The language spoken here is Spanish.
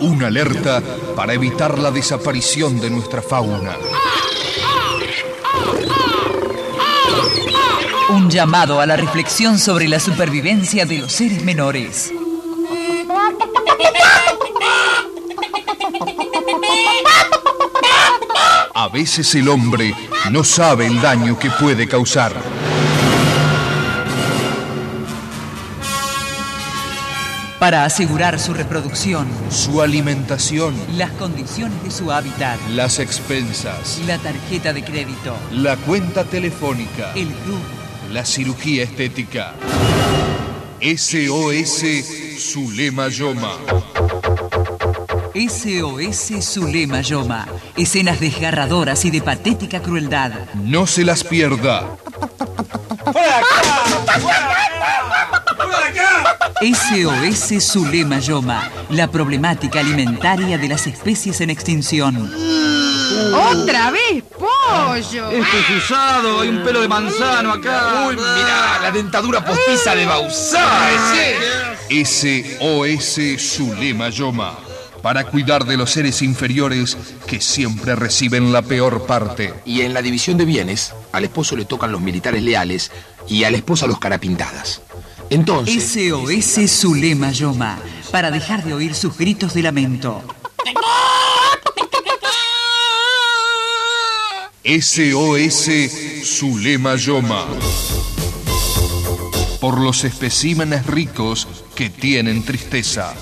Una alerta para evitar la desaparición de nuestra fauna. Un llamado a la reflexión sobre la supervivencia de los seres menores. A veces el hombre no sabe el daño que puede causar. Para asegurar su reproducción, Su alimentación, las condiciones de su hábitat, las expensas, la tarjeta de crédito, la cuenta telefónica, el club, la cirugía estética. SOS Zulema Yoma. SOS Zulema Yoma. Escenas desgarradoras y de patética crueldad. No se las pierda. SOS Zulema Yoma. La problemática alimentaria de las especies en extinción. ¡Otra vez, pollo! Esto es usado, hay un pelo de manzano acá. Uy, mira, la dentadura postiza de Bausá, ese. SOS Zulema Yoma. Para cuidar de los seres inferiores que siempre reciben la peor parte. Y en la división de bienes, al esposo le tocan los militares leales y a la esposa los carapintadas. Entonces, SOS Zulema Yoma. Para dejar de oír sus gritos de lamento. SOS Zulema Yoma. Por los especímenes ricos que tienen tristeza.